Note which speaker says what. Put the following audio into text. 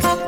Speaker 1: pop.